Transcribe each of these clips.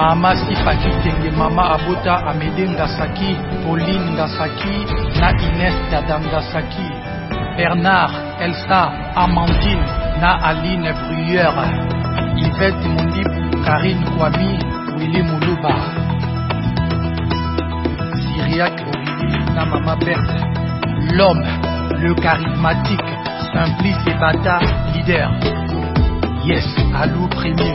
mama sifaki tenge mama abota amede Dasaki, pauline ngasaki na ines dada bernard elsa amandine na aline bruyere Yvette mondip karine kwami wili muluba syriac Olivier, na mama berthe l'homme le charismatique simplice et bata leader yes alou premier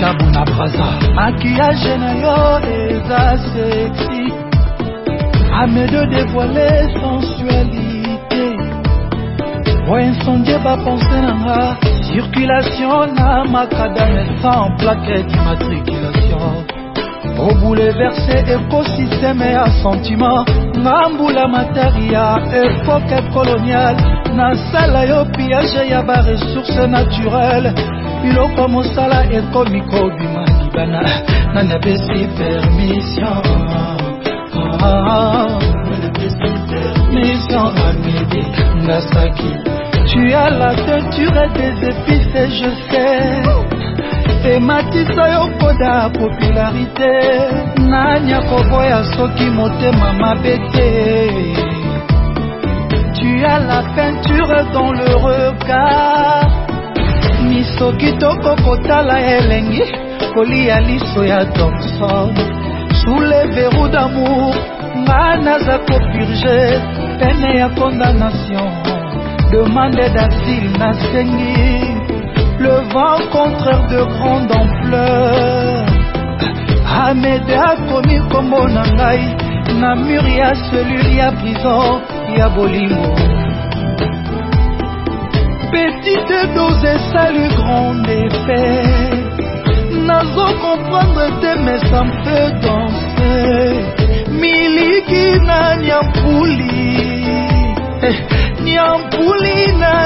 tabu na braza makiyaje na yo eza sexi amedo dévoile sensualité po insondie bapense nanga circulation na makadame sans plaque d'immatriculation obouleverse ekosysteme ya sentiment nga mbula materi ya epoke coloniale nasala yo piage ya baresource naturelle biloko mosala ekomi kobima libana nani apesi permission ah, mission amede ngasaki tu as la teinture des épices je sais ematisa yo koda popularité nani akoboya soki motema mabe te tu as la peinture dans le regard so kitoko kotala elengi kolia liso ya thomson sule veru damour nga naza kopurge pene ya condamnation demande d'asile nasengi le vent contraire de grande ampleur amede akomi kombo na ngai na mur ya selule ya prison ya bolingo Petite dose et salut grand effet nazo comprendre te mais ça me fait danser miliki na nyampouli, eh, na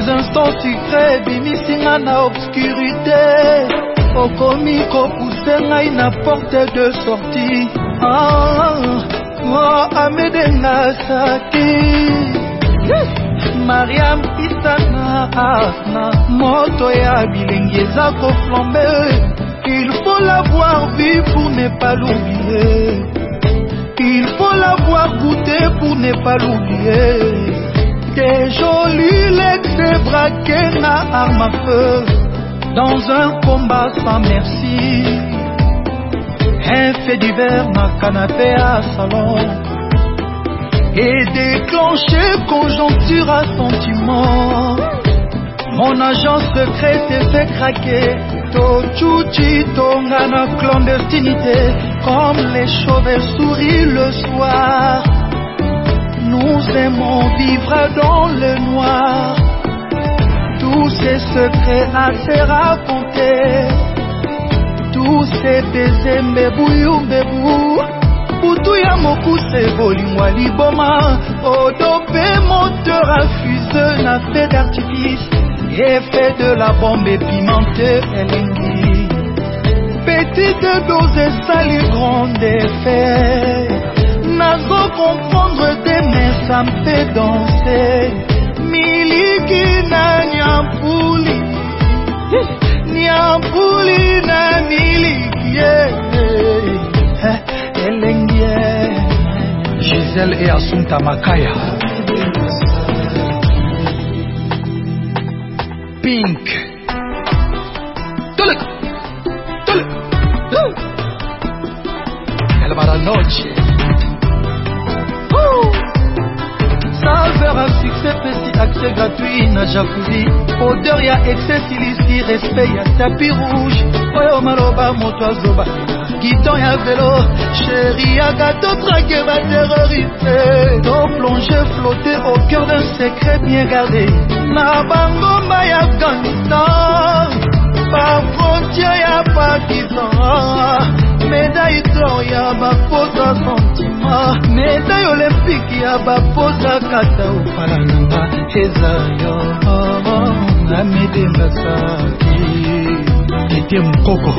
ces instants sucré ebimisinga na obscurité okomi kopuse ngai na porte de sortie ah, oh, ah, ah, amedenga saki mariam isana asna ah, moto ya bilengi eza koflambe il faut l'avoir vu pour ne pas l'oublier il faut l'avoir goûté pour ne pas l'oublier T'es jolie, laissez ma arme à feu dans un combat sans merci. Un fait divers, ma canapé à salon et déclenché conjoncture à sentiment. Mon agent secret s'est fait craquer. Tochuchi, tongana, clandestinité, comme les chauves-souris le soir nous aimons vivre dans le noir. Tous ces secrets à se raconter. Tous ces baisers, mes bouillons, mes bouts. tout ya mokuse Au liboma Oh, mpe te afuse na fait d'artifice effet de la bombe et Petit petite dose et salut grande effet nazokomprendre te mesa mpe danse miliki na nyampuli nyampuli na miliki eh, eh. elengi gisele e asunta makaya pink tolek tolek elmara noche bepesi accès gratuit na jacudi odeur ya excès silisi respect ya tapi rouge oyo maloba moto azoba kiton ya velo sheri ya gato trake bateroriste toplonge flotte au cœur d'un secret bien gardé na bangomba ya afghanistan ya bapoza sentima medaille olympique ya bapoza kata opala nanga eza yo oh, oh, na medembasaki ete mokoko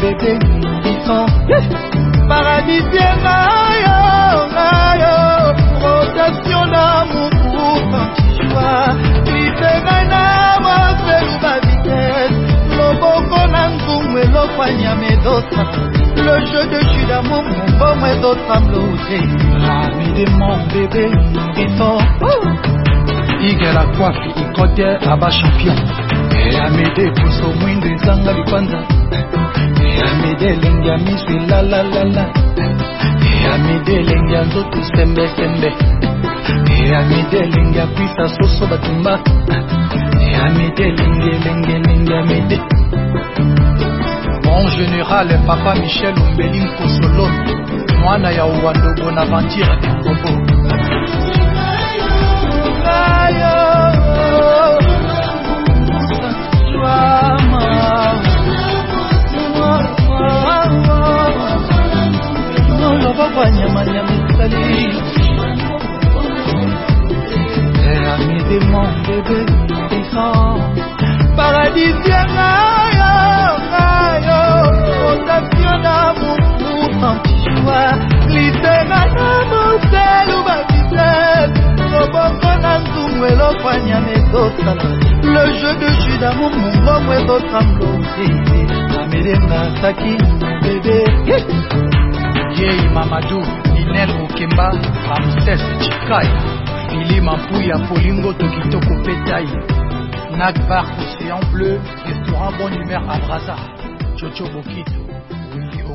bebe piton paradisienga yo ngayo rotation na moku kankiwa lipenga na moselu bavitese loboko na ngungu elokwanyama ezosa le jeu de judamo mobomo ezosamble ute ami de mon bebe piton igela kwafi ikote aba champion eamede poso mwindo ezanga lipanza eyamidelenga miso elalalala eyamidelenga nzoto sembesembe eyamidelenga kwisa soso batumba eyamidelengelengelenge amide mon général papa michel ombeli nkosolo mwana ya owandogo na ventir ya kombobo non paradisi ya ngayo ngayo ondapio na moku antiwa lisena na moselu babisese loboko na nzungu elokwanyama ezosala le jeu de jus damo mongomo ezosamlosi amelenga saki bebe yei mamadu inel mokemba ramses chikai filima mpuya polingo tokitoko petai Nagbar Océan Bleu, et pour un bon Humeur à Brasa Chocho Bokito,